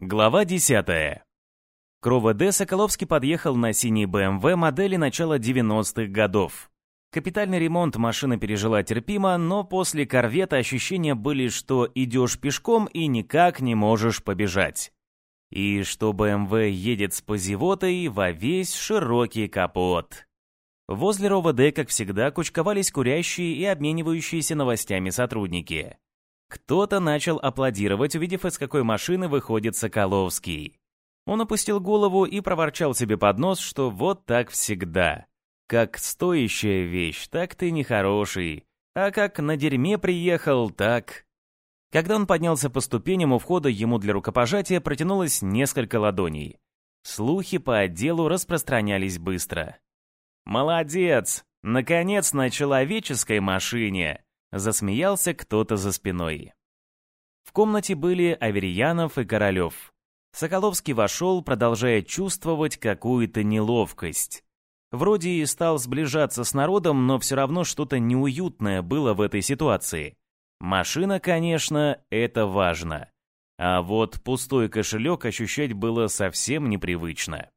Глава 10. К РОВД Соколовский подъехал на синий БМВ модели начала 90-х годов. Капитальный ремонт машина пережила терпимо, но после корвета ощущения были, что идешь пешком и никак не можешь побежать. И что БМВ едет с позевотой во весь широкий капот. Возле РОВД, как всегда, кучковались курящие и обменивающиеся новостями сотрудники. Кто-то начал аплодировать, увидев, из какой машины выходит Соколовский. Он опустил голову и проворчал себе под нос, что вот так всегда. Как стоящая вещь, так ты нехороший. А как на дерьме приехал, так... Когда он поднялся по ступеням у входа, ему для рукопожатия протянулось несколько ладоней. Слухи по отделу распространялись быстро. «Молодец! Наконец на человеческой машине!» Засмеялся кто-то за спиной. В комнате были Аверьянов и Королев. Соколовский вошел, продолжая чувствовать какую-то неловкость. Вроде и стал сближаться с народом, но все равно что-то неуютное было в этой ситуации. Машина, конечно, это важно. А вот пустой кошелек ощущать было совсем непривычно.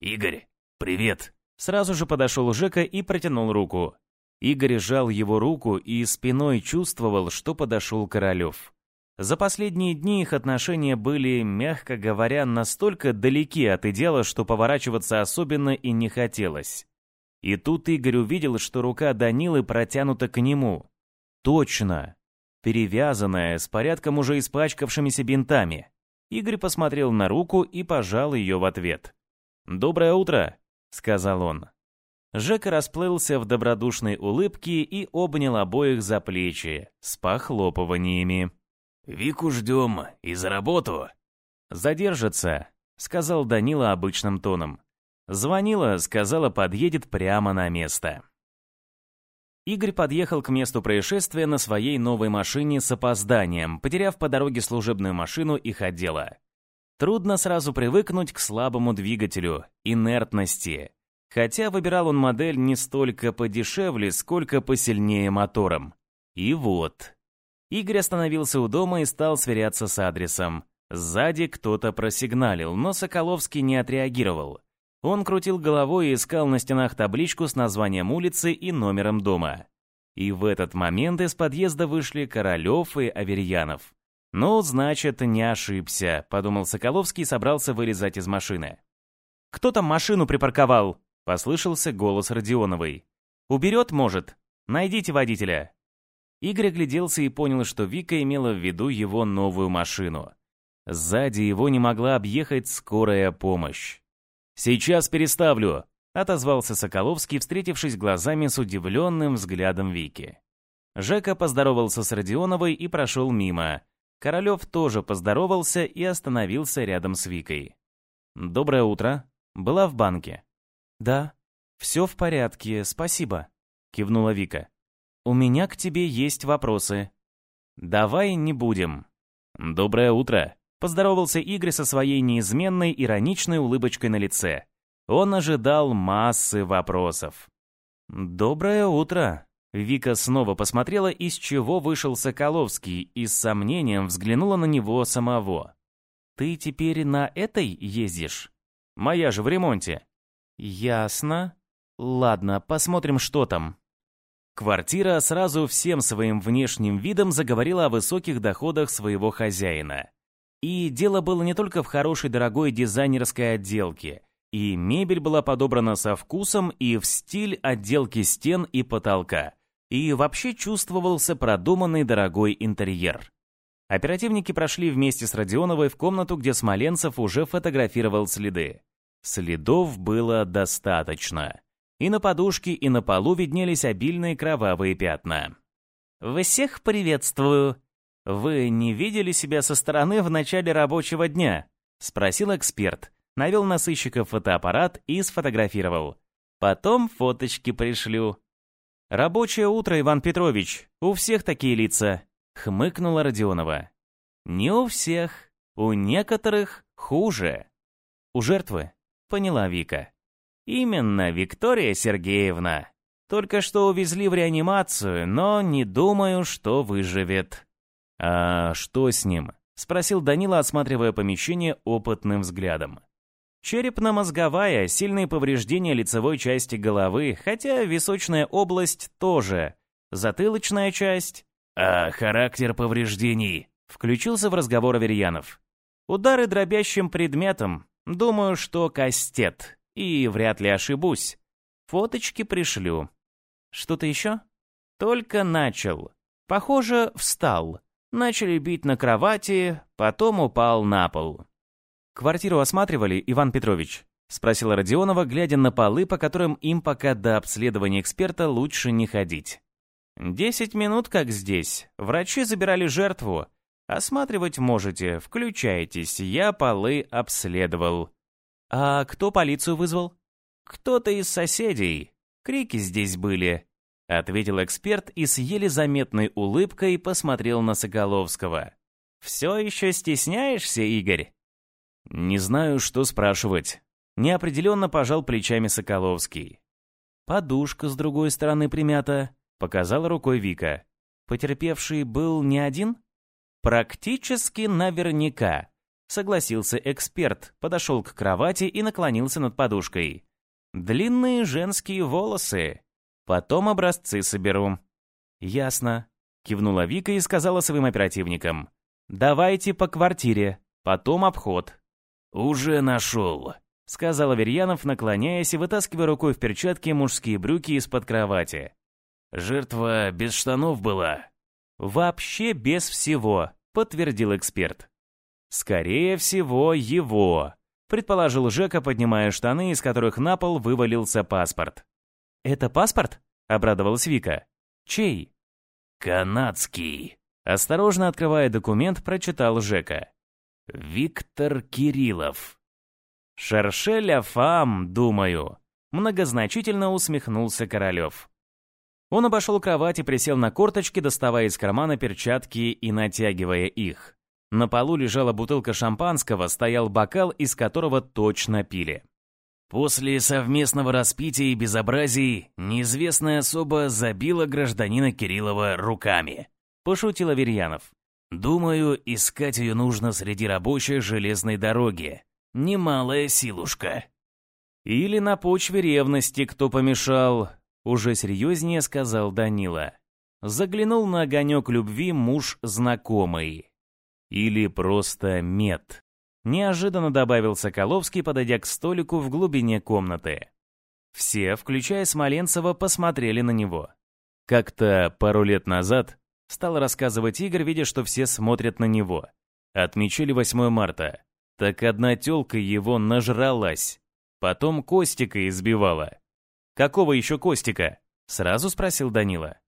«Игорь, привет!» Сразу же подошел Жека и протянул руку. Игорь сжал его руку и спиной чувствовал, что подошел Королев. За последние дни их отношения были, мягко говоря, настолько далеки от идеала, что поворачиваться особенно и не хотелось. И тут Игорь увидел, что рука Данилы протянута к нему. Точно. Перевязанная, с порядком уже испачкавшимися бинтами. Игорь посмотрел на руку и пожал ее в ответ. «Доброе утро», — сказал он. Жека расплылся в добродушной улыбке и обнял обоих за плечи, с похлопываниями. «Вику ждем и за работу». «Задержится», — сказал Данила обычным тоном. Звонила, сказала, подъедет прямо на место. Игорь подъехал к месту происшествия на своей новой машине с опозданием, потеряв по дороге служебную машину их отдела. Трудно сразу привыкнуть к слабому двигателю, инертности, Хотя выбирал он модель не столько подешевле, сколько посильнее мотором. И вот. Игорь остановился у дома и стал сверяться с адресом. Сзади кто-то просигналил, но Соколовский не отреагировал. Он крутил головой и искал на стенах табличку с названием улицы и номером дома. И в этот момент из подъезда вышли Королёв и Аверьянов. «Ну, значит, не ошибся», — подумал Соколовский и собрался вылезать из машины. «Кто там машину припарковал?» Послышался голос Родионовой. «Уберет, может? Найдите водителя». Игорь огляделся и понял, что Вика имела в виду его новую машину. Сзади его не могла объехать скорая помощь. «Сейчас переставлю», — отозвался Соколовский, встретившись глазами с удивленным взглядом Вики. Жека поздоровался с Родионовой и прошел мимо. Королев тоже поздоровался и остановился рядом с Викой. «Доброе утро. Была в банке?» «Да, все в порядке, спасибо», — кивнула Вика. «У меня к тебе есть вопросы». «Давай не будем». «Доброе утро», — поздоровался Игорь со своей неизменной ироничной улыбочкой на лице. Он ожидал массы вопросов. «Доброе утро», Вика снова посмотрела, из чего вышел Соколовский, и с сомнением взглянула на него самого. «Ты теперь на этой ездишь? Моя же в ремонте». «Ясно. Ладно, посмотрим, что там». Квартира сразу всем своим внешним видом заговорила о высоких доходах своего хозяина. И дело было не только в хорошей дорогой дизайнерской отделке. И мебель была подобрана со вкусом и в стиль отделки стен и потолка. И вообще чувствовался продуманный дорогой интерьер. Оперативники прошли вместе с Родионовой в комнату, где Смоленцев уже фотографировал следы. Следов было достаточно. И на подушке, и на полу виднелись обильные кровавые пятна. «Всех приветствую!» «Вы не видели себя со стороны в начале рабочего дня?» — спросил эксперт. Навел на сыщика фотоаппарат и сфотографировал. «Потом фоточки пришлю». «Рабочее утро, Иван Петрович. У всех такие лица», — хмыкнула Родионова. «Не у всех. У некоторых хуже. У жертвы поняла Вика. «Именно, Виктория Сергеевна. Только что увезли в реанимацию, но не думаю, что выживет». «А что с ним?» — спросил Данила, осматривая помещение опытным взглядом. Черепно-мозговая, сильные повреждения лицевой части головы, хотя височная область тоже. Затылочная часть... А характер повреждений? Включился в разговор Аверьянов. Удары дробящим предметом. Думаю, что кастет. И вряд ли ошибусь. Фоточки пришлю. Что-то еще? Только начал. Похоже, встал. Начали бить на кровати, потом упал на пол. «Квартиру осматривали, Иван Петрович?» — спросила Родионова, глядя на полы, по которым им пока до обследования эксперта лучше не ходить. «Десять минут как здесь. Врачи забирали жертву. Осматривать можете, включайтесь, я полы обследовал». «А кто полицию вызвал?» «Кто-то из соседей. Крики здесь были ответил эксперт и с еле заметной улыбкой посмотрел на Соколовского. «Все еще стесняешься, Игорь?» «Не знаю, что спрашивать». Неопределенно пожал плечами Соколовский. «Подушка с другой стороны примята», — показала рукой Вика. «Потерпевший был не один?» «Практически наверняка», — согласился эксперт, подошел к кровати и наклонился над подушкой. «Длинные женские волосы, Потом образцы соберу». «Ясно», — кивнула Вика и сказала своим оперативникам. «Давайте по квартире, потом обход». «Уже нашел», — сказал Аверьянов, наклоняясь и вытаскивая рукой в перчатке мужские брюки из-под кровати. «Жертва без штанов была?» «Вообще без всего», — подтвердил эксперт. «Скорее всего, его», — предположил Жека, поднимая штаны, из которых на пол вывалился паспорт. «Это паспорт?» — обрадовалась Вика. «Чей?» «Канадский», — осторожно открывая документ, прочитал Жека. «Виктор Кириллов». «Шершеля фам, думаю», — многозначительно усмехнулся Королев. Он обошел кровать и присел на корточки, доставая из кармана перчатки и натягивая их. На полу лежала бутылка шампанского, стоял бокал, из которого точно пили. После совместного распития и безобразий неизвестная особа забила гражданина Кириллова руками. Пошутил Аверьянов. Думаю, искать ее нужно среди рабочей железной дороги. Немалая силушка. Или на почве ревности кто помешал, уже серьезнее сказал Данила. Заглянул на огонек любви муж знакомый. Или просто мед. Неожиданно добавил Соколовский, подойдя к столику в глубине комнаты. Все, включая Смоленцева, посмотрели на него. Как-то пару лет назад стал рассказывать Игорь, видя, что все смотрят на него. Отмечали 8 марта. Так одна тёлка его нажралась. Потом Костика избивала. «Какого еще Костика?» — сразу спросил Данила.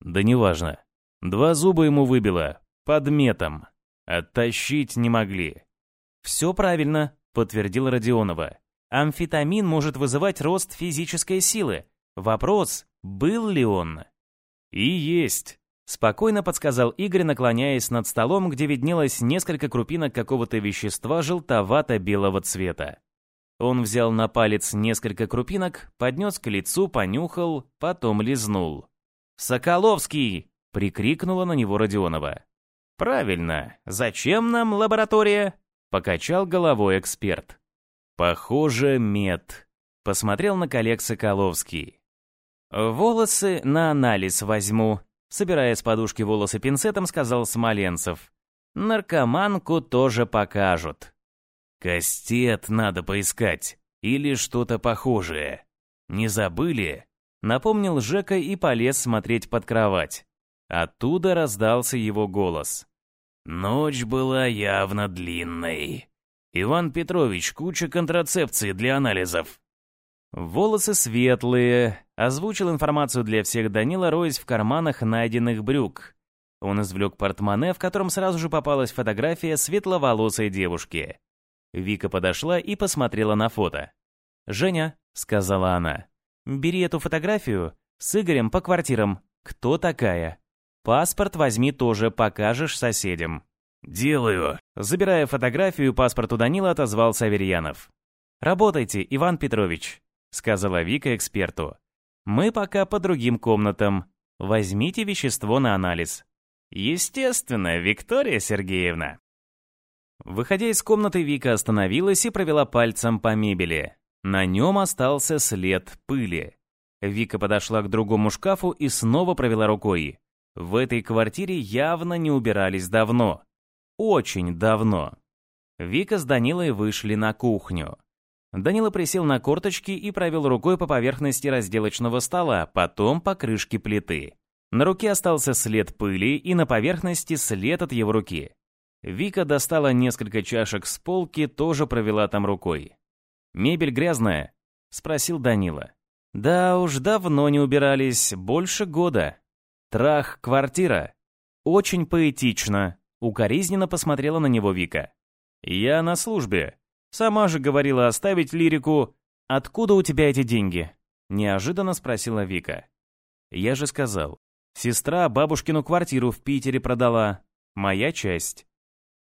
«Да неважно. Два зуба ему выбило. Под метом. Оттащить не могли. «Все правильно», — подтвердил Родионова. «Амфетамин может вызывать рост физической силы. Вопрос, был ли он?» «И есть», — спокойно подсказал Игорь, наклоняясь над столом, где виднелось несколько крупинок какого-то вещества желтовато-белого цвета. Он взял на палец несколько крупинок, поднес к лицу, понюхал, потом лизнул. «Соколовский!» — прикрикнула на него Родионова. «Правильно. Зачем нам лаборатория?» Покачал головой эксперт. Похоже, мед. Посмотрел на коллег Соколовский. Волосы на анализ возьму. Собирая с подушки волосы пинцетом, сказал Смоленцев. Наркоманку тоже покажут. Кастет надо поискать. Или что-то похожее. Не забыли? Напомнил Жека и полез смотреть под кровать. Оттуда раздался его голос. Ночь была явно длинной. Иван Петрович, куча контрацепции для анализов. Волосы светлые. Озвучил информацию для всех Данила, роясь в карманах найденных брюк. Он извлек портмоне, в котором сразу же попалась фотография светловолосой девушки. Вика подошла и посмотрела на фото. «Женя», — сказала она, — «бери эту фотографию с Игорем по квартирам. Кто такая?» Паспорт возьми тоже, покажешь соседям». «Делаю». Забирая фотографию, паспорт у Данила отозвался Аверьянов. «Работайте, Иван Петрович», — сказала Вика эксперту. «Мы пока по другим комнатам. Возьмите вещество на анализ». «Естественно, Виктория Сергеевна». Выходя из комнаты, Вика остановилась и провела пальцем по мебели. На нем остался след пыли. Вика подошла к другому шкафу и снова провела рукой. В этой квартире явно не убирались давно. Очень давно. Вика с Данилой вышли на кухню. Данила присел на корточки и провел рукой по поверхности разделочного стола, потом по крышке плиты. На руке остался след пыли и на поверхности след от его руки. Вика достала несколько чашек с полки, тоже провела там рукой. «Мебель грязная?» — спросил Данила. «Да уж, давно не убирались, больше года. Трах, квартира. Очень поэтично», — укоризненно посмотрела на него Вика. «Я на службе. Сама же говорила оставить лирику. Откуда у тебя эти деньги?» Неожиданно спросила Вика. «Я же сказал. Сестра бабушкину квартиру в Питере продала. Моя часть».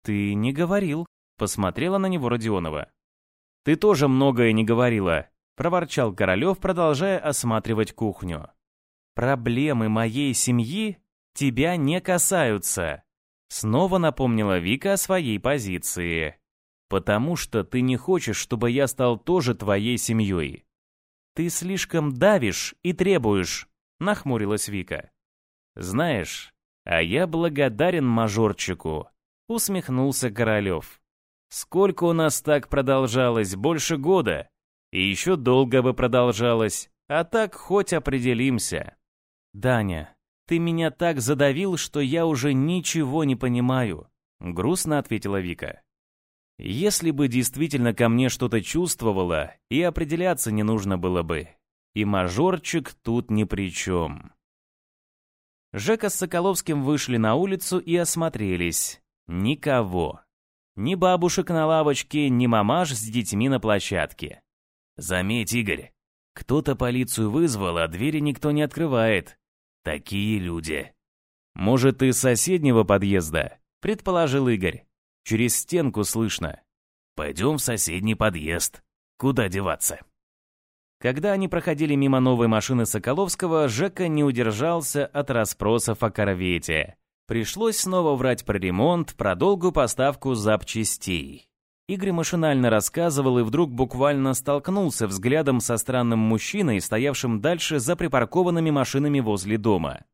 «Ты не говорил», — посмотрела на него Родионова. «Ты тоже многое не говорила», — проворчал Королев, продолжая осматривать кухню. «Проблемы моей семьи тебя не касаются», — снова напомнила Вика о своей позиции. «Потому что ты не хочешь, чтобы я стал тоже твоей семьей». «Ты слишком давишь и требуешь», — нахмурилась Вика. «Знаешь, а я благодарен мажорчику», — усмехнулся Королев. «Сколько у нас так продолжалось? Больше года. И еще долго бы продолжалось, а так хоть определимся». «Даня, ты меня так задавил, что я уже ничего не понимаю», — грустно ответила Вика. «Если бы действительно ко мне что-то чувствовало, и определяться не нужно было бы. И мажорчик тут ни при чем». Жека с Соколовским вышли на улицу и осмотрелись. Никого. Ни бабушек на лавочке, ни мамаш с детьми на площадке. «Заметь, Игорь, кто-то полицию вызвал, а двери никто не открывает. Такие люди. Может, из соседнего подъезда? Предположил Игорь. Через стенку слышно. Пойдем в соседний подъезд. Куда деваться? Когда они проходили мимо новой машины Соколовского, Жека не удержался от расспросов о корвете. Пришлось снова врать про ремонт, про долгую поставку запчастей. Игорь машинально рассказывал и вдруг буквально столкнулся взглядом со странным мужчиной, стоявшим дальше за припаркованными машинами возле дома.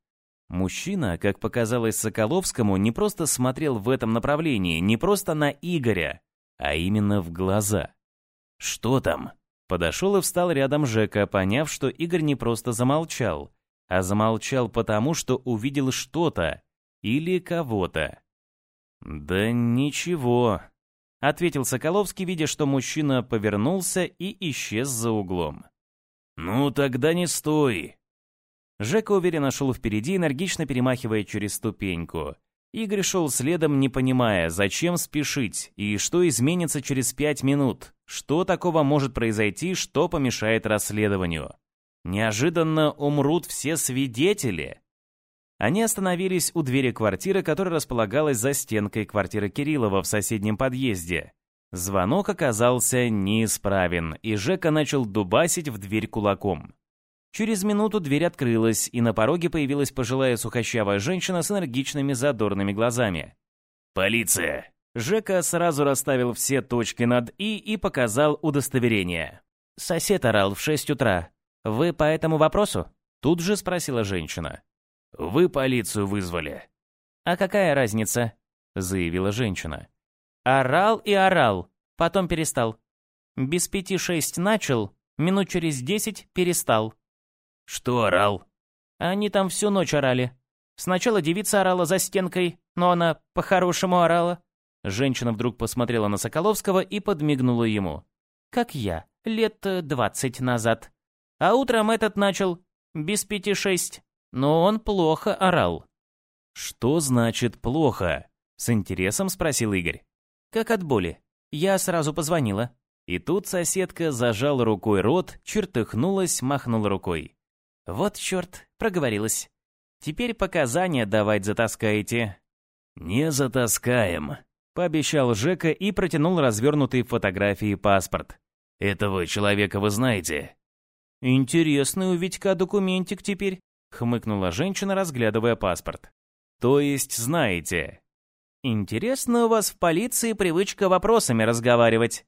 Мужчина, как показалось Соколовскому, не просто смотрел в этом направлении, не просто на Игоря, а именно в глаза. «Что там?» Подошел и встал рядом Жека, поняв, что Игорь не просто замолчал, а замолчал потому, что увидел что-то или кого-то. «Да ничего», — ответил Соколовский, видя, что мужчина повернулся и исчез за углом. «Ну, тогда не стой!» Жека уверенно шел впереди, энергично перемахивая через ступеньку. Игорь шел следом, не понимая, зачем спешить и что изменится через пять минут, что такого может произойти, что помешает расследованию. Неожиданно умрут все свидетели. Они остановились у двери квартиры, которая располагалась за стенкой квартиры Кириллова в соседнем подъезде. Звонок оказался неисправен, и Жека начал дубасить в дверь кулаком. Через минуту дверь открылась, и на пороге появилась пожилая сухощавая женщина с энергичными задорными глазами. «Полиция!» Жека сразу расставил все точки над «и» и показал удостоверение. «Сосед орал в шесть утра. Вы по этому вопросу?» Тут же спросила женщина. Вы полицию вызвали. А какая разница? заявила женщина. Орал и орал, потом перестал. Без пяти шесть начал, минут через десять перестал. Что орал? Они там всю ночь орали. Сначала девица орала за стенкой, но она по-хорошему орала. Женщина вдруг посмотрела на Соколовского и подмигнула ему. Как я, лет двадцать назад. А утром этот начал без пяти шесть но он плохо орал. «Что значит плохо?» — с интересом спросил Игорь. «Как от боли. Я сразу позвонила». И тут соседка зажала рукой рот, чертыхнулась, махнула рукой. «Вот черт, проговорилась. Теперь показания давать затаскаете». «Не затаскаем», — пообещал Жека и протянул развернутые фотографии паспорт. «Этого человека вы знаете?» «Интересный у Витька документик теперь», — хмыкнула женщина, разглядывая паспорт. «То есть знаете?» Интересно у вас в полиции привычка вопросами разговаривать».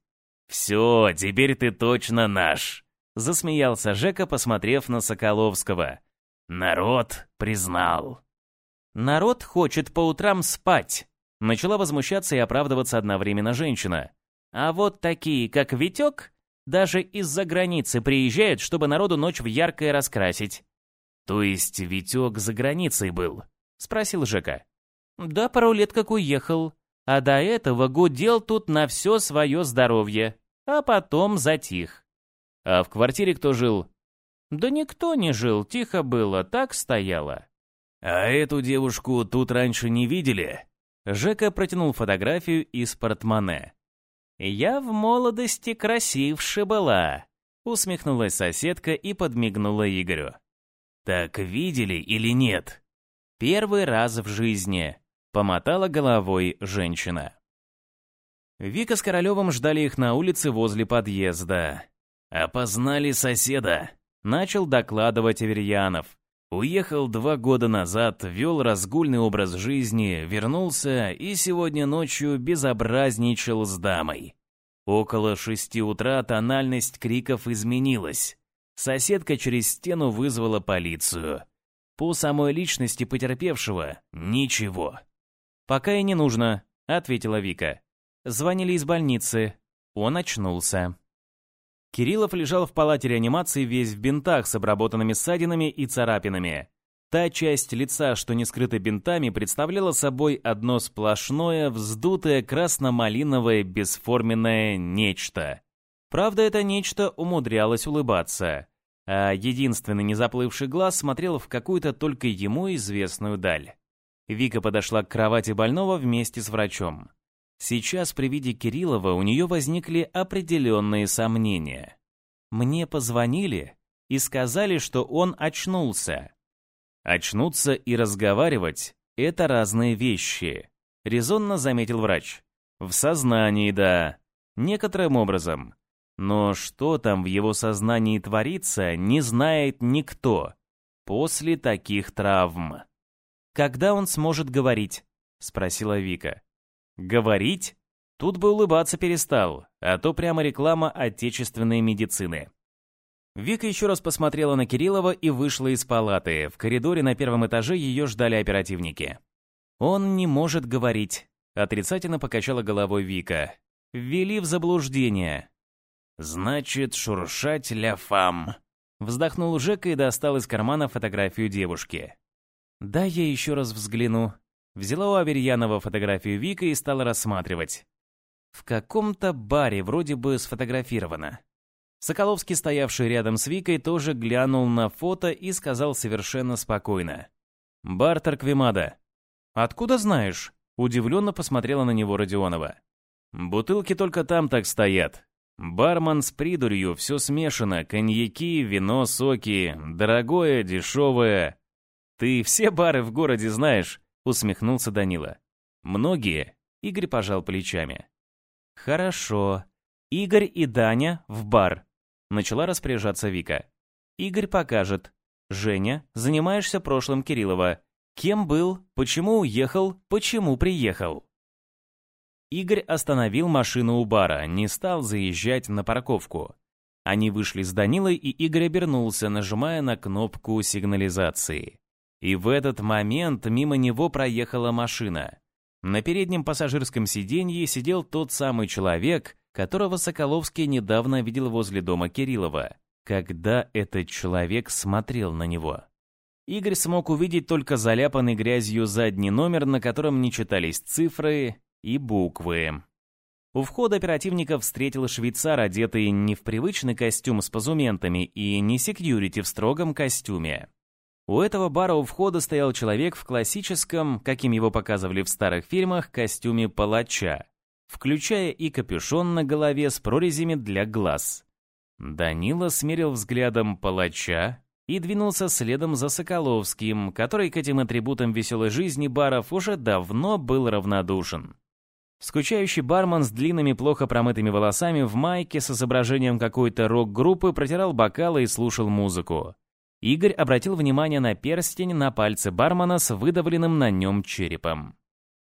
«Все, теперь ты точно наш», — засмеялся Жека, посмотрев на Соколовского. «Народ признал». «Народ хочет по утрам спать», — начала возмущаться и оправдываться одновременно женщина. «А вот такие, как Витек, даже из-за границы приезжают, чтобы народу ночь в яркое раскрасить». «То есть Витек за границей был?» — спросил Жека. «Да, пару лет как уехал. А до этого гудел тут на все свое здоровье, а потом затих. А в квартире кто жил? Да никто не жил, тихо было, так стояло. А эту девушку тут раньше не видели? Жека протянул фотографию из портмоне. «Я в молодости красивше была», — усмехнулась соседка и подмигнула Игорю. «Так видели или нет?» «Первый раз в жизни», Помотала головой женщина. Вика с Королевым ждали их на улице возле подъезда. «Опознали соседа», — начал докладывать Аверьянов. Уехал два года назад, вел разгульный образ жизни, вернулся и сегодня ночью безобразничал с дамой. Около шести утра тональность криков изменилась. Соседка через стену вызвала полицию. По самой личности потерпевшего — ничего. «Пока и не нужно», — ответила Вика. Звонили из больницы. Он очнулся. Кириллов лежал в палате реанимации весь в бинтах с обработанными ссадинами и царапинами. Та часть лица, что не скрыта бинтами, представляла собой одно сплошное, вздутое красно-малиновое бесформенное нечто. Правда, это нечто умудрялось улыбаться, а единственный незаплывший глаз смотрел в какую-то только ему известную даль. Вика подошла к кровати больного вместе с врачом. Сейчас при виде Кириллова у нее возникли определенные сомнения. Мне позвонили и сказали, что он очнулся. Очнуться и разговаривать — это разные вещи, резонно заметил врач. В сознании, да, некоторым образом. Но что там в его сознании творится, не знает никто после таких травм. «Когда он сможет говорить?» — спросила Вика. «Говорить?» Тут бы улыбаться перестал, а то прямо реклама отечественной медицины. Вика еще раз посмотрела на Кириллова и вышла из палаты. В коридоре на первом этаже ее ждали оперативники. «Он не может говорить», — отрицательно покачала головой Вика. «Ввели в заблуждение». «Значит, шуршать ля фам», — вздохнул Жека и достал из кармана фотографию девушки. Да, я еще раз взгляну. Взяла у Аверьянова фотографию Вика и стала рассматривать. В каком-то баре вроде бы сфотографировано. Соколовский, стоявший рядом с Викой, тоже глянул на фото и сказал совершенно спокойно. «Бар Тарквимада». «Откуда знаешь?» Удивленно посмотрела на него Родионова. «Бутылки только там так стоят. Бармен с придурью, все смешано, коньяки, вино, соки, дорогое, дешевое. «Ты все бары в городе знаешь», — усмехнулся Данила. «Многие?» — Игорь пожал плечами. «Хорошо. Игорь и Даня в бар», — начала распоряжаться Вика. «Игорь покажет. Женя, занимаешься прошлым Кириллова. Кем был, почему уехал, почему приехал?» Игорь остановил машину у бара, не стал заезжать на парковку. Они вышли с Данилой, и Игорь обернулся, нажимая на кнопку сигнализации. И в этот момент мимо него проехала машина. На переднем пассажирском сиденье сидел тот самый человек, которого Соколовский недавно видел возле дома Кириллова, когда этот человек смотрел на него. Игорь смог увидеть только заляпанный грязью задний номер, на котором не читались цифры и буквы. У входа оперативников встретил швейцар, одетый не в привычный костюм с позументами и не секьюрити в строгом костюме. У этого бара у входа стоял человек в классическом, каким его показывали в старых фильмах, костюме палача, включая и капюшон на голове с прорезями для глаз. Данила смерил взглядом палача и двинулся следом за Соколовским, который к этим атрибутам веселой жизни баров уже давно был равнодушен. Скучающий бармен с длинными, плохо промытыми волосами в майке с изображением какой-то рок-группы протирал бокалы и слушал музыку. Игорь обратил внимание на перстень на пальце бармена с выдавленным на нем черепом.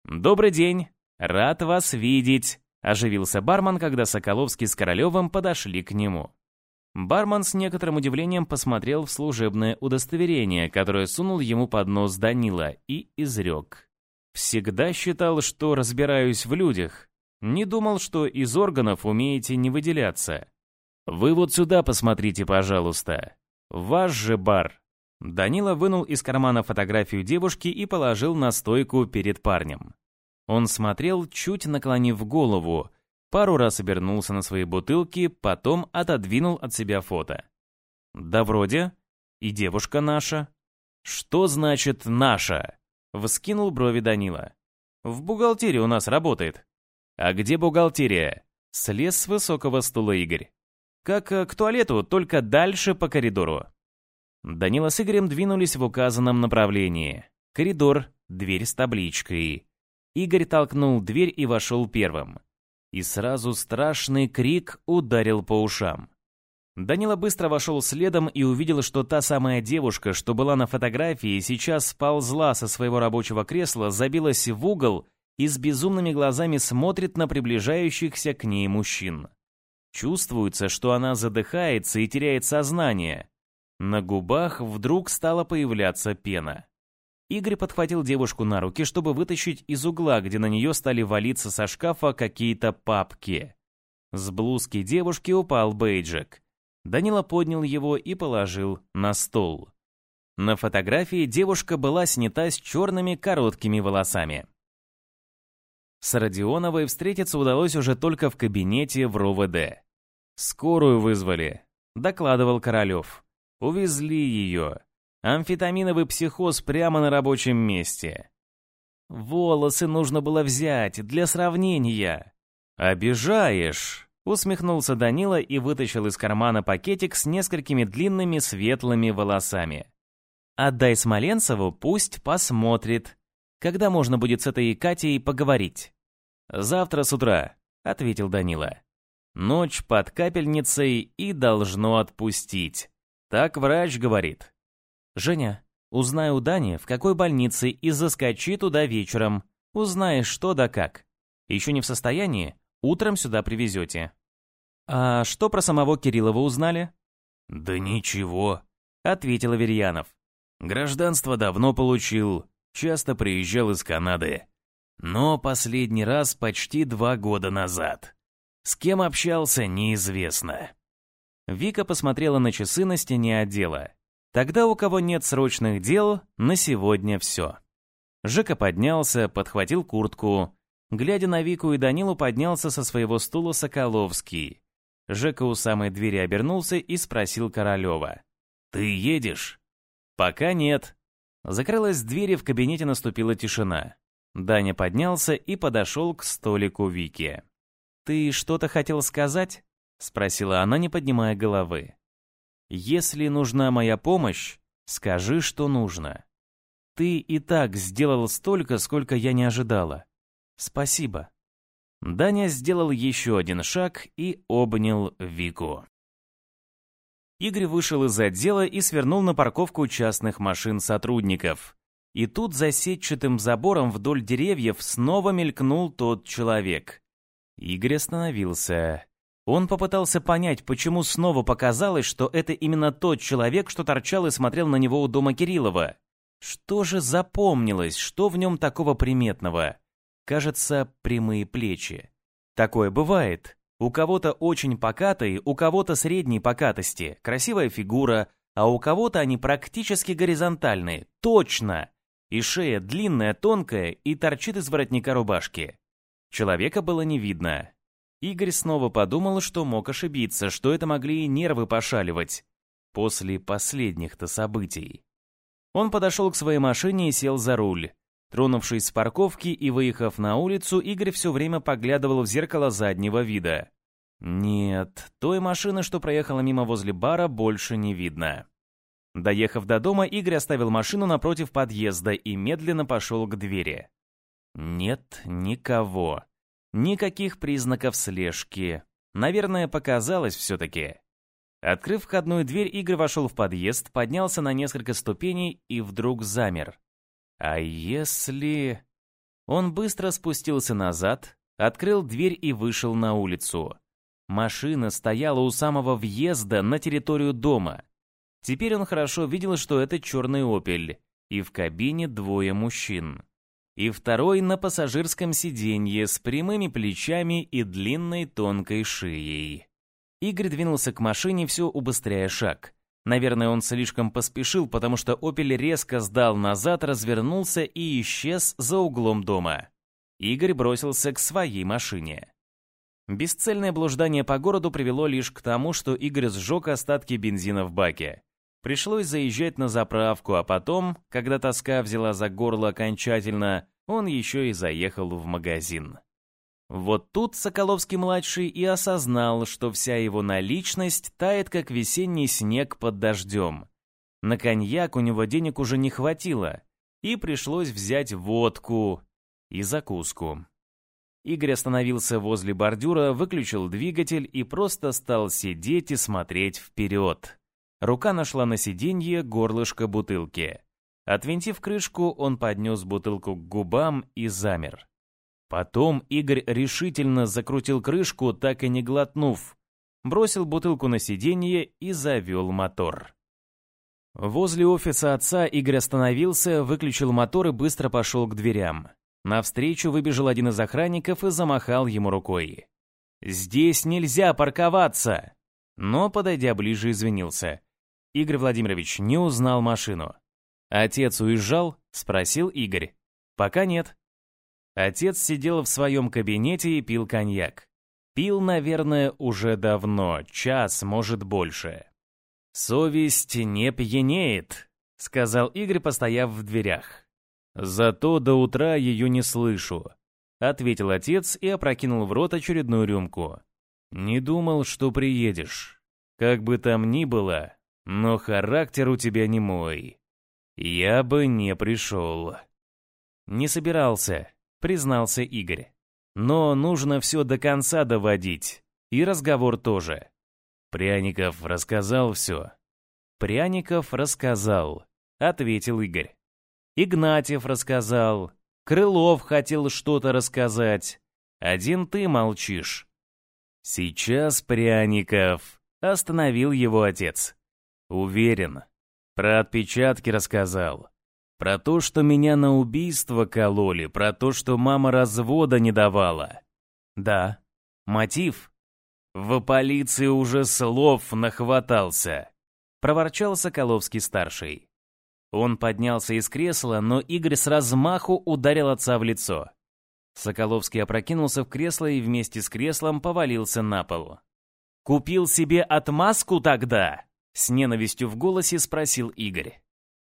«Добрый день! Рад вас видеть!» — оживился бармен, когда Соколовский с Королевым подошли к нему. Бармен с некоторым удивлением посмотрел в служебное удостоверение, которое сунул ему под нос Данила, и изрек. «Всегда считал, что разбираюсь в людях. Не думал, что из органов умеете не выделяться. Вы вот сюда посмотрите, пожалуйста. Ваш же бар». Данила вынул из кармана фотографию девушки и положил на стойку перед парнем. Он смотрел, чуть наклонив голову, пару раз обернулся на свои бутылки, потом отодвинул от себя фото. «Да вроде. И девушка наша». «Что значит «наша»?» — вскинул брови Данила. «В бухгалтерии у нас работает». «А где бухгалтерия?» — слез с высокого стула Игорь. «Как э, к туалету, только дальше по коридору». Данила с Игорем двинулись в указанном направлении. Коридор, дверь с табличкой. Игорь толкнул дверь и вошел первым. И сразу страшный крик ударил по ушам. Данила быстро вошел следом и увидел, что та самая девушка, что была на фотографии, сейчас сползла со своего рабочего кресла, забилась в угол и с безумными глазами смотрит на приближающихся к ней мужчин. Чувствуется, что она задыхается и теряет сознание. На губах вдруг стала появляться пена. Игорь подхватил девушку на руки, чтобы вытащить из угла, где на нее стали валиться со шкафа какие-то папки. С блузки девушки упал бейджик. Данила поднял его и положил на стол. На фотографии девушка была снята с черными короткими волосами. С Родионовой встретиться удалось уже только в кабинете в РОВД. «Скорую вызвали», — докладывал Королев. «Увезли ее. Амфетаминовый психоз прямо на рабочем месте. Волосы нужно было взять для сравнения. Обижаешь, усмехнулся Данила и вытащил из кармана пакетик с несколькими длинными светлыми волосами. Отдай Смоленцеву, пусть посмотрит. Когда можно будет с этой Катей поговорить? Завтра с утра, ответил Данила. Ночь под капельницей и должно отпустить. Так врач говорит. «Женя, узнай у Дани, в какой больнице, и заскочи туда вечером. Узнаешь, что да как. Еще не в состоянии, утром сюда привезете». «А что про самого Кириллова узнали?» «Да ничего», — ответил Аверьянов. «Гражданство давно получил, часто приезжал из Канады. Но последний раз почти два года назад. С кем общался, неизвестно». Вика посмотрела на часы на стене отдела. Тогда у кого нет срочных дел, на сегодня все. Жека поднялся, подхватил куртку. Глядя на Вику и Данилу, поднялся со своего стула Соколовский. Жека у самой двери обернулся и спросил Королева. «Ты едешь?» «Пока нет». Закрылась дверь, и в кабинете наступила тишина. Даня поднялся и подошел к столику Вики. «Ты что-то хотел сказать?» — спросила она, не поднимая головы. Если нужна моя помощь, скажи, что нужно. Ты и так сделал столько, сколько я не ожидала. Спасибо. Даня сделал еще один шаг и обнял Вику. Игорь вышел из отдела и свернул на парковку частных машин сотрудников. И тут за сетчатым забором вдоль деревьев снова мелькнул тот человек. Игорь остановился. Он попытался понять, почему снова показалось, что это именно тот человек, что торчал и смотрел на него у дома Кириллова. Что же запомнилось, что в нем такого приметного? Кажется, прямые плечи. Такое бывает. У кого-то очень покатые, у кого-то средней покатости, красивая фигура, а у кого-то они практически горизонтальные. Точно! И шея длинная, тонкая и торчит из воротника рубашки. Человека было не видно. Игорь снова подумал, что мог ошибиться, что это могли и нервы пошаливать. После последних-то событий. Он подошел к своей машине и сел за руль. Тронувшись с парковки и выехав на улицу, Игорь все время поглядывал в зеркало заднего вида. Нет, той машины, что проехала мимо возле бара, больше не видно. Доехав до дома, Игорь оставил машину напротив подъезда и медленно пошел к двери. Нет никого. Никаких признаков слежки. Наверное, показалось все-таки. Открыв входную дверь, Игорь вошел в подъезд, поднялся на несколько ступеней и вдруг замер. А если... Он быстро спустился назад, открыл дверь и вышел на улицу. Машина стояла у самого въезда на территорию дома. Теперь он хорошо видел, что это черный «Опель», и в кабине двое мужчин. И второй на пассажирском сиденье с прямыми плечами и длинной тонкой шеей. Игорь двинулся к машине, все убыстряя шаг. Наверное, он слишком поспешил, потому что «Опель» резко сдал назад, развернулся и исчез за углом дома. Игорь бросился к своей машине. Бесцельное блуждание по городу привело лишь к тому, что Игорь сжег остатки бензина в баке. Пришлось заезжать на заправку, а потом, когда тоска взяла за горло окончательно, он еще и заехал в магазин. Вот тут Соколовский-младший и осознал, что вся его наличность тает, как весенний снег под дождем. На коньяк у него денег уже не хватило, и пришлось взять водку и закуску. Игорь остановился возле бордюра, выключил двигатель и просто стал сидеть и смотреть вперед. Рука нашла на сиденье горлышко бутылки. Отвинтив крышку, он поднес бутылку к губам и замер. Потом Игорь решительно закрутил крышку, так и не глотнув, бросил бутылку на сиденье и завел мотор. Возле офиса отца Игорь остановился, выключил мотор и быстро пошел к дверям. Навстречу выбежал один из охранников и замахал ему рукой. «Здесь нельзя парковаться!» Но, подойдя ближе, извинился. Игорь Владимирович не узнал машину. «Отец уезжал?» — спросил Игорь. «Пока нет». Отец сидел в своем кабинете и пил коньяк. Пил, наверное, уже давно, час, может, больше. «Совесть не пьянеет», — сказал Игорь, постояв в дверях. «Зато до утра ее не слышу», — ответил отец и опрокинул в рот очередную рюмку. «Не думал, что приедешь. Как бы там ни было, но характер у тебя не мой. Я бы не пришел». «Не собирался», — признался Игорь. «Но нужно все до конца доводить. И разговор тоже». Пряников рассказал все. «Пряников рассказал», — ответил Игорь. Игнатьев рассказал. Крылов хотел что-то рассказать. Один ты молчишь. Сейчас Пряников. Остановил его отец. Уверен. Про отпечатки рассказал. Про то, что меня на убийство кололи, про то, что мама развода не давала. Да. Мотив? В полиции уже слов нахватался. Проворчал Соколовский-старший. Он поднялся из кресла, но Игорь с размаху ударил отца в лицо. Соколовский опрокинулся в кресло и вместе с креслом повалился на пол. «Купил себе отмазку тогда?» С ненавистью в голосе спросил Игорь.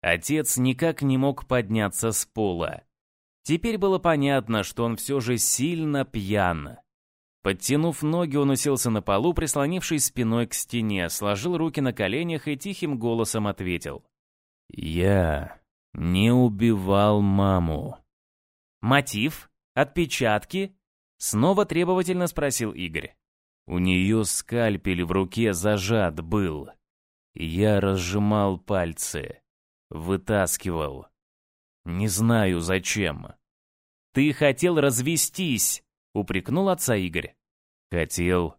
Отец никак не мог подняться с пола. Теперь было понятно, что он все же сильно пьян. Подтянув ноги, он уселся на полу, прислонившись спиной к стене, сложил руки на коленях и тихим голосом ответил. Я не убивал маму. Мотив? Отпечатки? Снова требовательно спросил Игорь. У нее скальпель в руке зажат был. Я разжимал пальцы. Вытаскивал. Не знаю зачем. Ты хотел развестись, упрекнул отца Игорь. Хотел.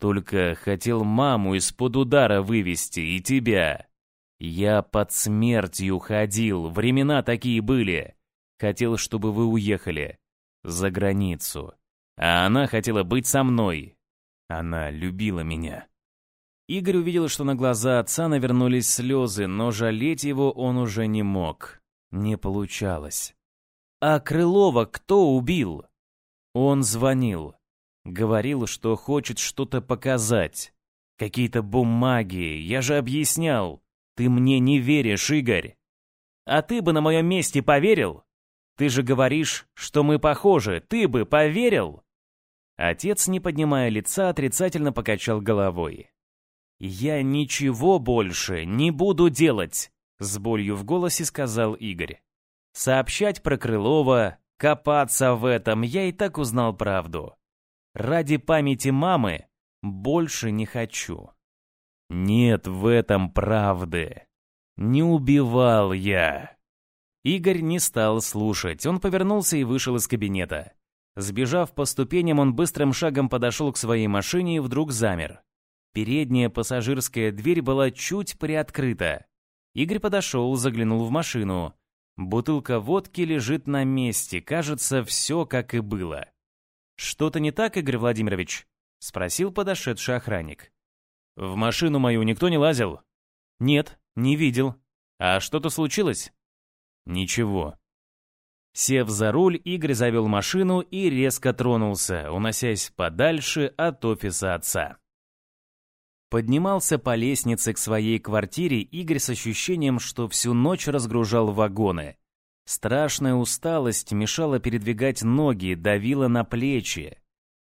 Только хотел маму из-под удара вывести и тебя. «Я под смертью ходил, времена такие были. Хотел, чтобы вы уехали. За границу. А она хотела быть со мной. Она любила меня». Игорь увидел, что на глаза отца навернулись слезы, но жалеть его он уже не мог. Не получалось. «А Крылова кто убил?» Он звонил. Говорил, что хочет что-то показать. Какие-то бумаги, я же объяснял. Ты мне не веришь, Игорь. А ты бы на моем месте поверил? Ты же говоришь, что мы похожи. Ты бы поверил? Отец, не поднимая лица, отрицательно покачал головой. «Я ничего больше не буду делать», — с болью в голосе сказал Игорь. «Сообщать про Крылова, копаться в этом, я и так узнал правду. Ради памяти мамы больше не хочу». Нет в этом правды. Не убивал я. Игорь не стал слушать, он повернулся и вышел из кабинета. Сбежав по ступеням, он быстрым шагом подошел к своей машине и вдруг замер. Передняя пассажирская дверь была чуть приоткрыта. Игорь подошел, заглянул в машину. Бутылка водки лежит на месте, кажется, все как и было. «Что-то не так, Игорь Владимирович?» — спросил подошедший охранник. «В машину мою никто не лазил?» «Нет, не видел. А что-то случилось?» Ничего. Сев за руль, Игорь завел машину и резко тронулся, уносясь подальше от офиса отца. Поднимался по лестнице к своей квартире Игорь с ощущением, что всю ночь разгружал вагоны. Страшная усталость мешала передвигать ноги, давила на плечи.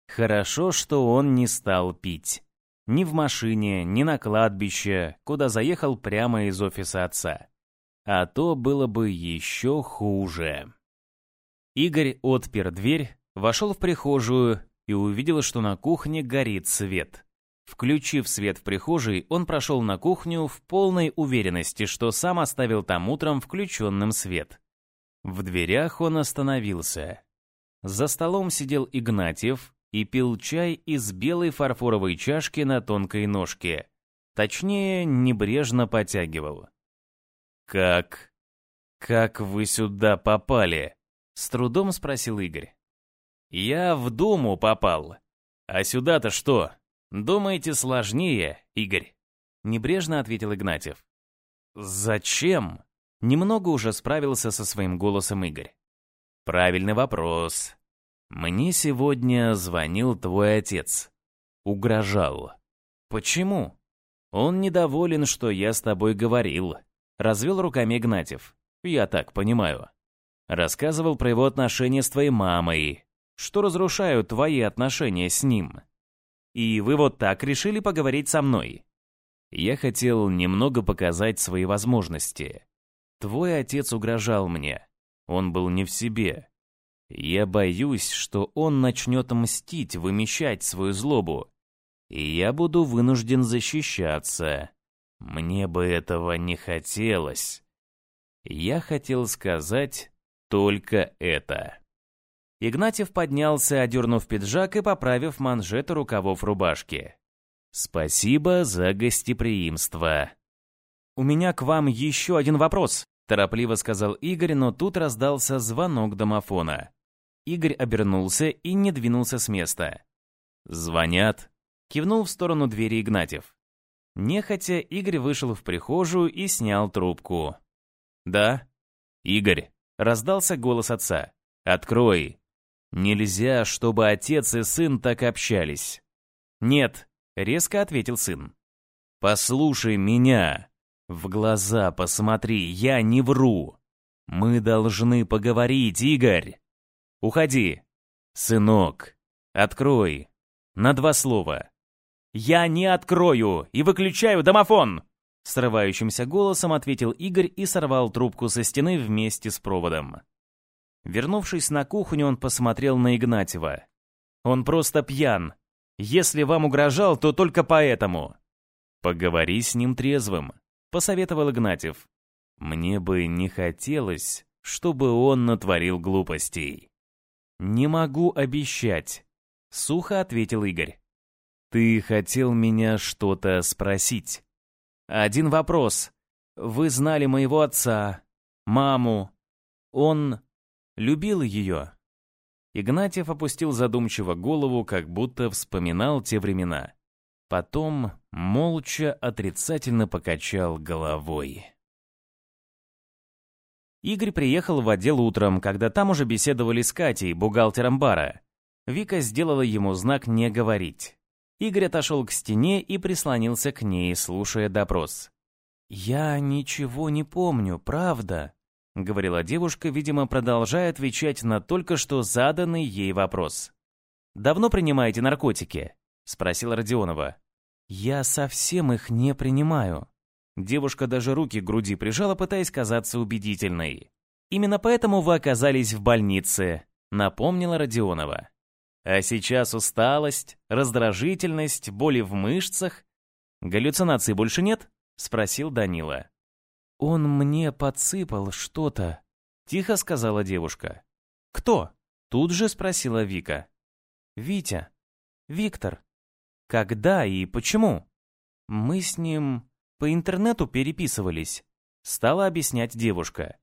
Хорошо, что он не стал пить. Ни в машине, ни на кладбище, куда заехал прямо из офиса отца а то было бы еще хуже. Игорь отпер дверь, вошел в прихожую и увидел, что на кухне горит свет. Включив свет в прихожей, он прошел на кухню в полной уверенности, что сам оставил там утром включенным свет. В дверях он остановился. За столом сидел Игнатьев и пил чай из белой фарфоровой чашки на тонкой ножке. Точнее, небрежно потягивал. «Как? Как вы сюда попали?» — с трудом спросил Игорь. «Я в Думу попал. А сюда-то что? Думаете, сложнее, Игорь?» Небрежно ответил Игнатьев. «Зачем?» Немного уже справился со своим голосом Игорь. «Правильный вопрос. Мне сегодня звонил твой отец. Угрожал. Почему? Он недоволен, что я с тобой говорил. Развел руками Игнатьев. Я так понимаю. Рассказывал про его отношения с твоей мамой. Что разрушают твои отношения с ним. И вы вот так решили поговорить со мной. Я хотел немного показать свои возможности. Твой отец угрожал мне. Он был не в себе. Я боюсь, что он начнет мстить, вымещать свою злобу. И я буду вынужден защищаться. Мне бы этого не хотелось. Я хотел сказать только это. Игнатьев поднялся, одернув пиджак и поправив манжеты рукавов рубашки. «Спасибо за гостеприимство». «У меня к вам еще один вопрос», — торопливо сказал Игорь, но тут раздался звонок домофона. Игорь обернулся и не двинулся с места. «Звонят», — кивнул в сторону двери Игнатьев. Нехотя Игорь вышел в прихожую и снял трубку. «Да?» «Игорь!» — раздался голос отца. «Открой!» «Нельзя, чтобы отец и сын так общались». «Нет», — резко ответил сын. «Послушай меня. В глаза посмотри, я не вру. Мы должны поговорить, Игорь. Уходи. Сынок, открой. На два слова. «Я не открою и выключаю домофон!» Срывающимся голосом ответил Игорь и сорвал трубку со стены вместе с проводом. Вернувшись на кухню, он посмотрел на Игнатьева. «Он просто пьян. Если вам угрожал, то только поэтому». «Поговори с ним трезвым», — посоветовал Игнатьев. «Мне бы не хотелось, чтобы он натворил глупостей». «Не могу обещать», — сухо ответил Игорь. «Ты хотел меня что-то спросить?» «Один вопрос. Вы знали моего отца, маму. Он любил ее?» Игнатьев опустил задумчиво голову, как будто вспоминал те времена. Потом молча отрицательно покачал головой. Игорь приехал в отдел утром, когда там уже беседовали с Катей, бухгалтером бара. Вика сделала ему знак «не говорить». Игорь отошел к стене и прислонился к ней, слушая допрос. «Я ничего не помню, правда», — говорила девушка, видимо, продолжая отвечать на только что заданный ей вопрос. «Давно принимаете наркотики?» — спросила Родионова. «Я совсем их не принимаю». Девушка даже руки к груди прижала, пытаясь казаться убедительной. «Именно поэтому вы оказались в больнице», — напомнила Родионова. А сейчас усталость, раздражительность, боли в мышцах. Галлюцинаций больше нет? Спросил Данила. Он мне подсыпал что-то. Тихо сказала девушка. «Кто?» Тут же спросила Вика. «Витя. Виктор. Когда и почему?» «Мы с ним по интернету переписывались», — стала объяснять девушка.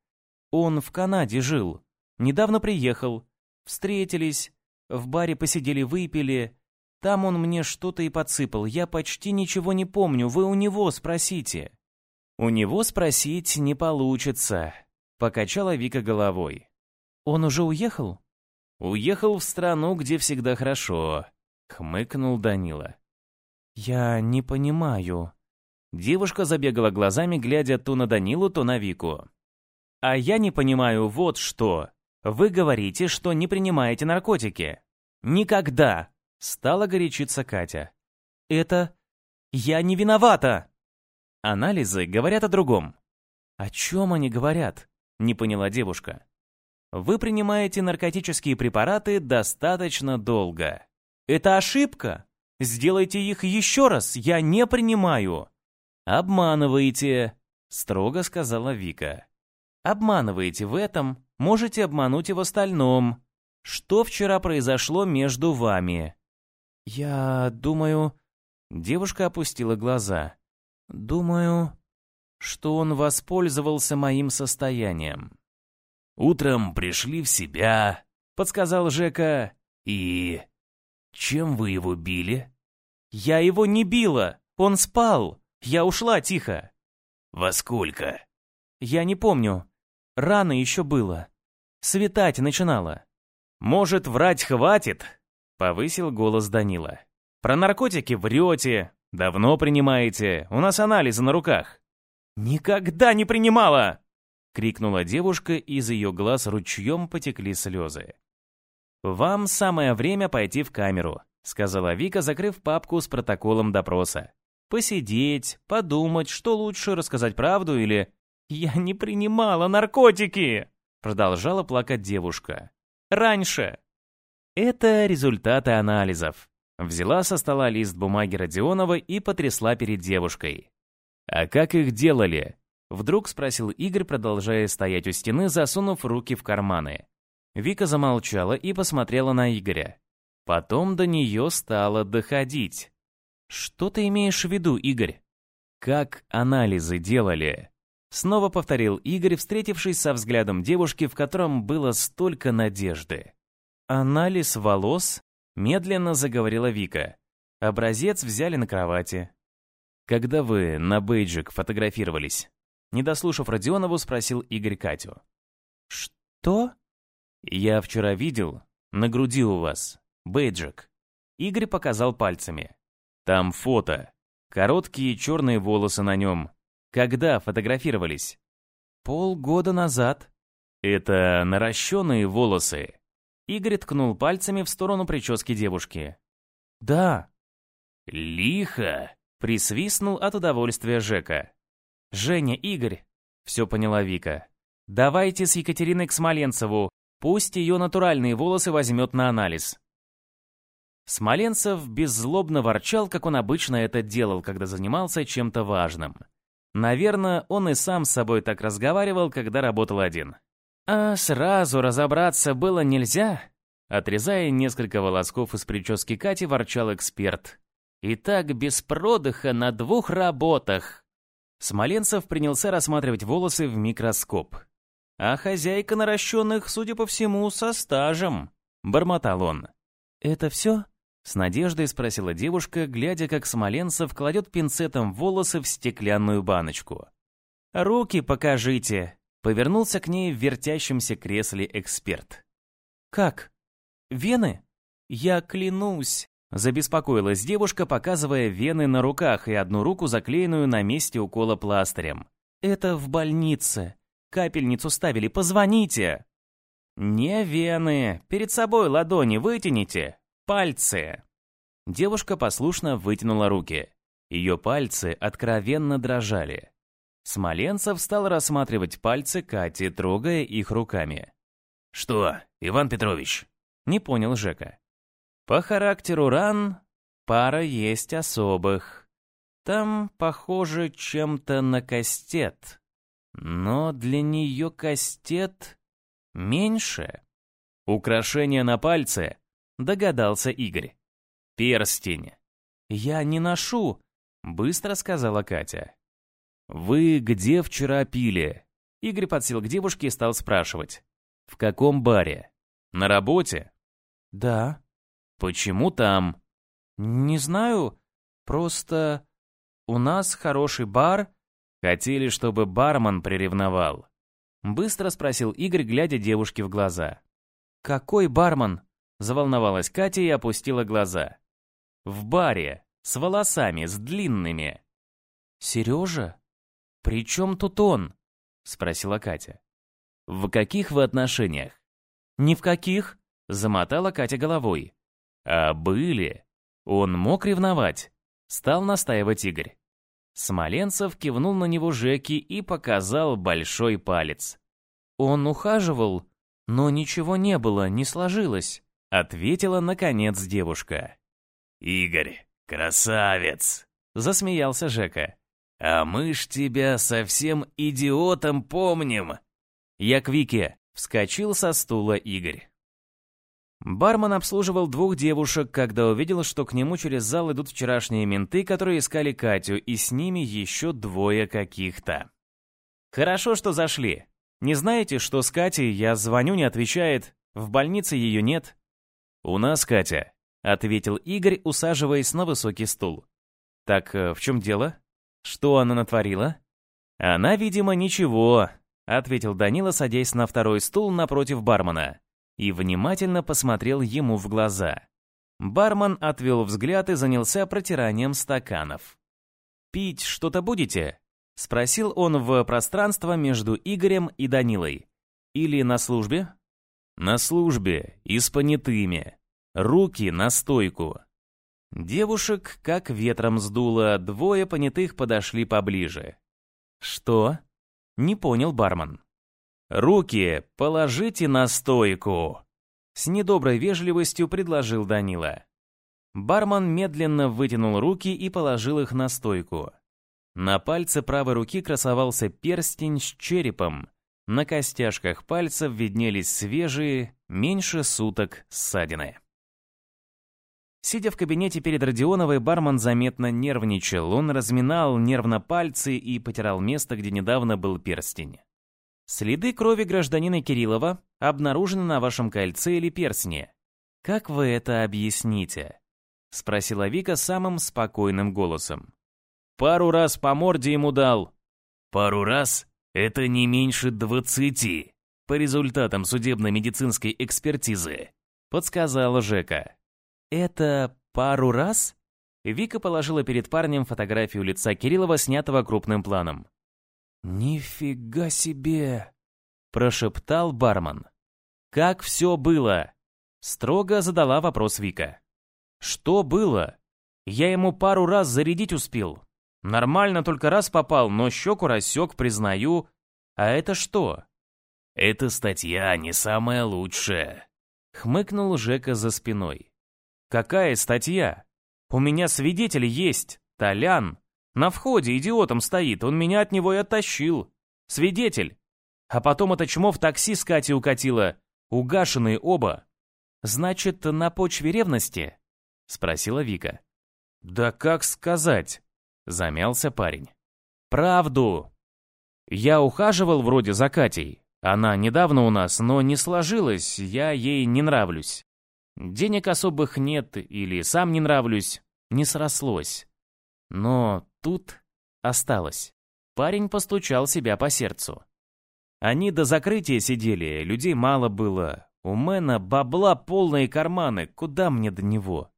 «Он в Канаде жил. Недавно приехал. Встретились. В баре посидели, выпили. Там он мне что-то и подсыпал. Я почти ничего не помню. Вы у него спросите». «У него спросить не получится», — покачала Вика головой. «Он уже уехал?» «Уехал в страну, где всегда хорошо», — хмыкнул Данила. «Я не понимаю». Девушка забегала глазами, глядя то на Данилу, то на Вику. «А я не понимаю вот что. Вы говорите, что не принимаете наркотики». «Никогда!» — стала горячиться Катя. «Это... я не виновата!» Анализы говорят о другом. «О чем они говорят?» — не поняла девушка. «Вы принимаете наркотические препараты достаточно долго. Это ошибка. Сделайте их еще раз, я не принимаю». «Обманываете», — строго сказала Вика. «Обманываете в этом, можете обмануть и в остальном. Что вчера произошло между вами?» «Я думаю...» Девушка опустила глаза. Думаю, что он воспользовался моим состоянием. Утром пришли в себя, подсказал Жека, и... Чем вы его били? Я его не била, он спал. Я ушла тихо. Во сколько? Я не помню. Рано еще было. Светать начинало. Может, врать хватит? Повысил голос Данила. Про наркотики врете, «Давно принимаете? У нас анализы на руках». «Никогда не принимала!» — крикнула девушка, из ее глаз ручьем потекли слезы. «Вам самое время пойти в камеру», — сказала Вика, закрыв папку с протоколом допроса. «Посидеть, подумать, что лучше, рассказать правду или...» «Я не принимала наркотики!» — продолжала плакать девушка. «Раньше!» Это результаты анализов. Взяла со стола лист бумаги Родионова и потрясла перед девушкой. «А как их делали?» Вдруг спросил Игорь, продолжая стоять у стены, засунув руки в карманы. Вика замолчала и посмотрела на Игоря. Потом до нее стало доходить. «Что ты имеешь в виду, Игорь?» «Как анализы делали?» Снова повторил Игорь, встретившись со взглядом девушки, в котором было столько надежды. «Анализ волос?» Медленно заговорила Вика. Образец взяли на кровати. «Когда вы на бейджик фотографировались?» Не дослушав Родионову, спросил Игорь Катю. «Что?» «Я вчера видел. На груди у вас. Бейджик». Игорь показал пальцами. «Там фото. Короткие черные волосы на нем. Когда фотографировались?» «Полгода назад». «Это наращенные волосы?» Игорь ткнул пальцами в сторону прически девушки. «Да». «Лихо!» — присвистнул от удовольствия Жека. «Женя, Игорь!» — все поняла Вика. «Давайте с Екатериной к Смоленцеву. Пусть ее натуральные волосы возьмет на анализ». Смоленцев беззлобно ворчал, как он обычно это делал, когда занимался чем-то важным. Наверное, он и сам с собой так разговаривал, когда работал один. А сразу разобраться было нельзя. Отрезая несколько волосков из прически Кати, ворчал эксперт. И так без продыха на двух работах. Смоленцев принялся рассматривать волосы в микроскоп. А хозяйка наращенных, судя по всему, со стажем. Бормотал он. «Это все?» С надеждой спросила девушка, глядя, как Смоленцев кладет пинцетом волосы в стеклянную баночку. «Руки покажите!» Повернулся к ней в вертящемся кресле эксперт. «Как? Вены? Я клянусь!» Забеспокоилась девушка, показывая вены на руках и одну руку, заклеенную на месте укола пластырем. «Это в больнице. Капельницу ставили. Позвоните!» «Не вены. Перед собой ладони вытяните. Пальцы!» Девушка послушно вытянула руки. Ее пальцы откровенно дрожали. Смоленцев стал рассматривать пальцы Кати, трогая их руками. «Что, Иван Петрович?» — не понял Жека. «По характеру ран пара есть особых. Там похоже чем-то на кастет. Но для нее кастет Меньше? Украшение на пальце, догадался Игорь. Перстень. Я не ношу, быстро сказала Катя. Вы где вчера пили? Игорь подсел к девушке и стал спрашивать. В каком баре? На работе? Да. Почему там? Не знаю, просто у нас хороший бар. Хотели, чтобы бармен приревновал. Быстро спросил Игорь, глядя девушке в глаза. «Какой бармен?» Заволновалась Катя и опустила глаза. «В баре, с волосами, с длинными». «Сережа? При чем тут он?» Спросила Катя. «В каких вы отношениях?» «Ни в каких», замотала Катя головой. «А были?» Он мог ревновать? Стал настаивать Игорь. Смоленцев кивнул на него Жеки и показал большой палец. «Он ухаживал, но ничего не было, не сложилось», — ответила, наконец, девушка. «Игорь, красавец!» — засмеялся Жека. «А мы ж тебя совсем идиотом помним!» «Я к Вике!» — вскочил со стула Игорь. Бармен обслуживал двух девушек, когда увидел, что к нему через зал идут вчерашние менты, которые искали Катю, и с ними еще двое каких-то. «Хорошо, что зашли. Не знаете, что с Катей я звоню, не отвечает, в больнице ее нет?» «У нас Катя», — ответил Игорь, усаживаясь на высокий стул. «Так э, в чем дело? Что она натворила?» «Она, видимо, ничего», — ответил Данила, садясь на второй стул напротив бармена и внимательно посмотрел ему в глаза. Бармен отвел взгляд и занялся протиранием стаканов. «Пить что-то будете?» — спросил он в пространство между Игорем и Данилой. «Или на службе?» «На службе и с понятыми. Руки на стойку». Девушек как ветром сдуло, двое понятых подошли поближе. «Что?» — не понял бармен. «Руки положите на стойку!» С недоброй вежливостью предложил Данила. Бармен медленно вытянул руки и положил их на стойку. На пальце правой руки красовался перстень с черепом. На костяшках пальцев виднелись свежие, меньше суток ссадины. Сидя в кабинете перед Родионовой, бармен заметно нервничал. Он разминал нервно пальцы и потирал место, где недавно был перстень. Следы крови гражданина Кириллова обнаружены на вашем кольце или перстне. Как вы это объясните? Спросила Вика самым спокойным голосом. Пару раз по морде ему дал. Пару раз? Это не меньше двадцати. По результатам судебно-медицинской экспертизы. Подсказала Жека. Это пару раз? Вика положила перед парнем фотографию лица Кириллова, снятого крупным планом. «Нифига себе!» — прошептал бармен. «Как все было?» — строго задала вопрос Вика. «Что было? Я ему пару раз зарядить успел. Нормально только раз попал, но щеку рассек, признаю. А это что?» «Эта статья не самая лучшая», — хмыкнул Жека за спиной. «Какая статья? У меня свидетель есть, Толян. На входе идиотом стоит, он меня от него и оттащил. Свидетель. А потом это чмо в такси с Катей укатило. Угашенные оба. Значит, на почве ревности? Спросила Вика. Да как сказать? Замялся парень. Правду. Я ухаживал вроде за Катей. Она недавно у нас, но не сложилось, я ей не нравлюсь. Денег особых нет или сам не нравлюсь, не срослось. Но тут осталось. Парень постучал себя по сердцу. Они до закрытия сидели, людей мало было. У Мэна бабла полные карманы, куда мне до него?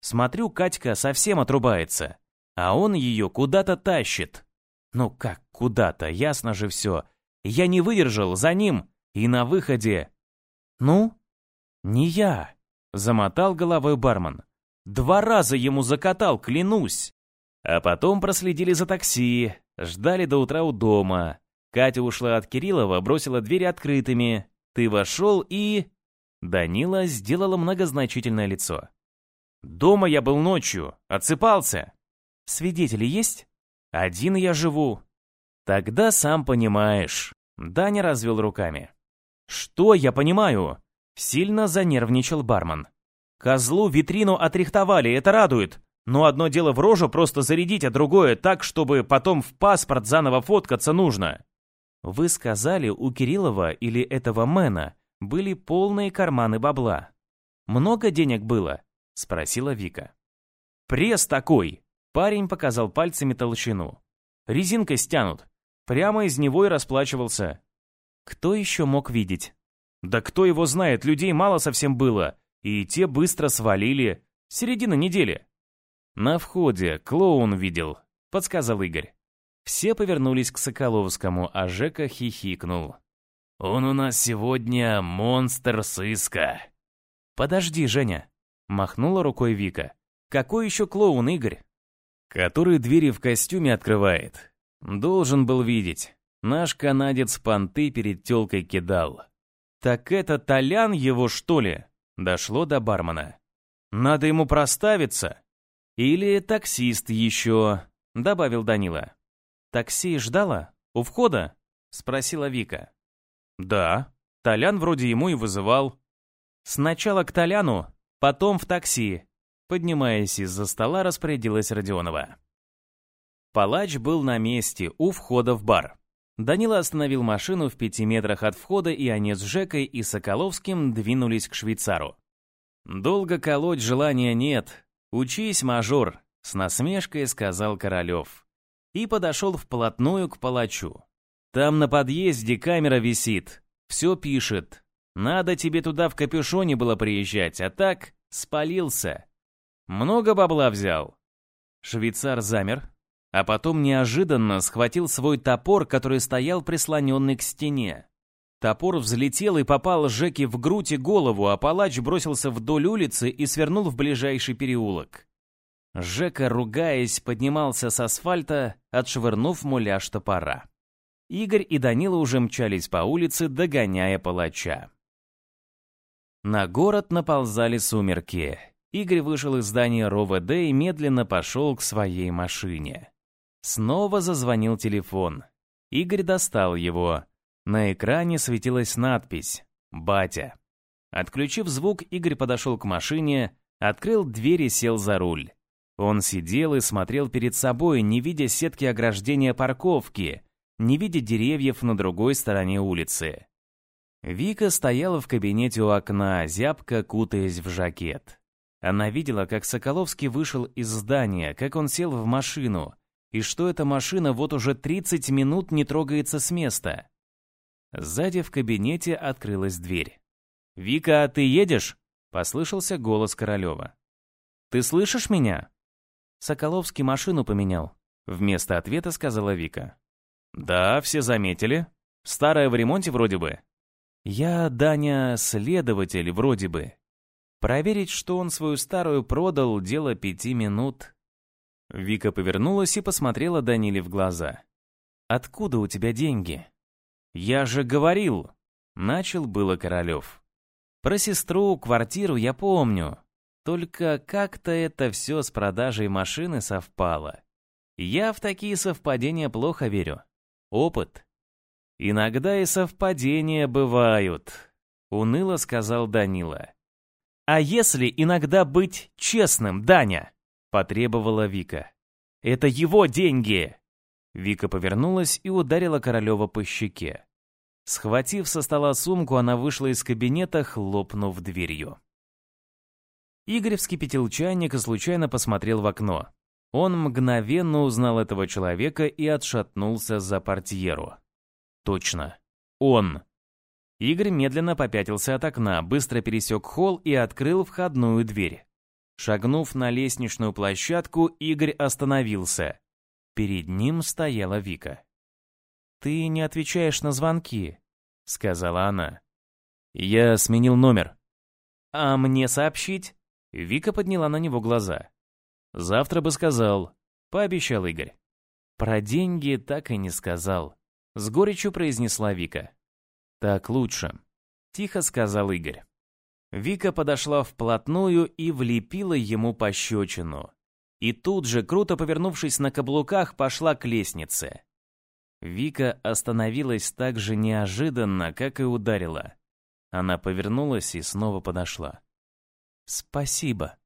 Смотрю, Катька совсем отрубается, а он ее куда-то тащит. Ну как куда-то, ясно же все. Я не выдержал за ним и на выходе... Ну? Не я, замотал головой бармен. Два раза ему закатал, клянусь. А потом проследили за такси, ждали до утра у дома. Катя ушла от Кириллова, бросила двери открытыми. Ты вошел и... Данила сделала многозначительное лицо. «Дома я был ночью, отсыпался». «Свидетели есть?» «Один я живу». «Тогда сам понимаешь». Даня развел руками. «Что я понимаю?» Сильно занервничал бармен. «Козлу витрину отрихтовали, это радует. Но одно дело в рожу просто зарядить, а другое так, чтобы потом в паспорт заново фоткаться нужно». «Вы сказали, у Кириллова или этого Мэна были полные карманы бабла. Много денег было?» — спросила Вика. «Пресс такой!» — парень показал пальцами толщину. «Резинкой стянут. Прямо из него и расплачивался. Кто еще мог видеть? Да кто его знает, людей мало совсем было, и те быстро свалили. Середина недели. На входе клоун видел, подсказал Игорь. Все повернулись к Соколовскому, а Жека хихикнул. «Он у нас сегодня монстр сыска». «Подожди, Женя», — махнула рукой Вика. «Какой еще клоун, Игорь?» «Который двери в костюме открывает. Должен был видеть. Наш канадец понты перед тёлкой кидал. «Так это Толян его, что ли?» Дошло до бармена. «Надо ему проставиться». «Или таксист еще», — добавил Данила. «Такси ждала? У входа?» — спросила Вика. «Да, Толян вроде ему и вызывал». «Сначала к Толяну, потом в такси», — поднимаясь из-за стола, распорядилась Родионова. Палач был на месте, у входа в бар. Данила остановил машину в пяти метрах от входа, и они с Жекой и Соколовским двинулись к швейцару. «Долго колоть желания нет. Учись, мажор», — с насмешкой сказал Королев. И подошел вплотную к палачу. «Там на подъезде камера висит. Все пишет. Надо тебе туда в капюшоне было приезжать, а так спалился. Много бабла взял». Швейцар замер, а потом неожиданно схватил свой топор, который стоял прислоненный к стене. Топор взлетел и попал Жеке в грудь и голову, а палач бросился вдоль улицы и свернул в ближайший переулок. Жека, ругаясь, поднимался с асфальта, отшвырнув муляж топора. Игорь и Данила уже мчались по улице, догоняя палача. На город наползали сумерки. Игорь вышел из здания РОВД и медленно пошел к своей машине. Снова зазвонил телефон. Игорь достал его. На экране светилась надпись «Батя». Отключив звук, Игорь подошел к машине, открыл дверь и сел за руль. Он сидел и смотрел перед собой, не видя сетки ограждения парковки, не видя деревьев на другой стороне улицы. Вика стояла в кабинете у окна, зябко кутаясь в жакет. Она видела, как Соколовский вышел из здания, как он сел в машину, и что эта машина вот уже 30 минут не трогается с места. Сзади в кабинете открылась дверь. «Вика, ты едешь?» — послышался голос Королева. «Ты слышишь меня?» Соколовский машину поменял. Вместо ответа сказала Вика. «Да, все заметили. Старая в ремонте вроде бы». «Я, Даня, следователь вроде бы. Проверить, что он свою старую продал, дело пяти минут. Вика повернулась и посмотрела Даниле в глаза. «Откуда у тебя деньги?» «Я же говорил!» — начал было Королев. «Про сестру, квартиру я помню. Только как-то это все с продажей машины совпало. Я в такие совпадения плохо верю. Опыт. Иногда и совпадения бывают», — уныло сказал Данила. «А если иногда быть честным, Даня?» Потребовала Вика. «Это его деньги!» Вика повернулась и ударила Королева по щеке. Схватив со стола сумку, она вышла из кабинета, хлопнув дверью. Игорь вскипятил чайник и случайно посмотрел в окно. Он мгновенно узнал этого человека и отшатнулся за портьеру. Точно. Он. Игорь медленно попятился от окна, быстро пересек холл и открыл входную дверь. Шагнув на лестничную площадку, Игорь остановился. Перед ним стояла Вика. «Ты не отвечаешь на звонки», — сказала она. «Я сменил номер». «А мне сообщить?» Вика подняла на него глаза. «Завтра бы сказал», — пообещал Игорь. «Про деньги так и не сказал», — с горечью произнесла Вика. «Так лучше», — тихо сказал Игорь. Вика подошла вплотную и влепила ему пощечину. И тут же, круто повернувшись на каблуках, пошла к лестнице. Вика остановилась так же неожиданно, как и ударила. Она повернулась и снова подошла. «Спасибо».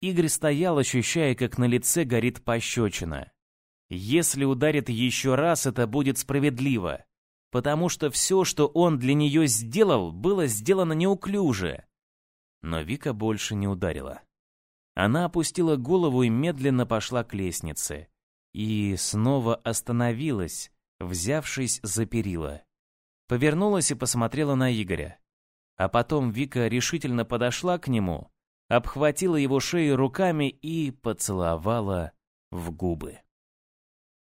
Игорь стоял, ощущая, как на лице горит пощечина. Если ударит еще раз, это будет справедливо, потому что все, что он для нее сделал, было сделано неуклюже. Но Вика больше не ударила. Она опустила голову и медленно пошла к лестнице. И снова остановилась, взявшись за перила. Повернулась и посмотрела на Игоря. А потом Вика решительно подошла к нему, обхватила его шею руками и поцеловала в губы.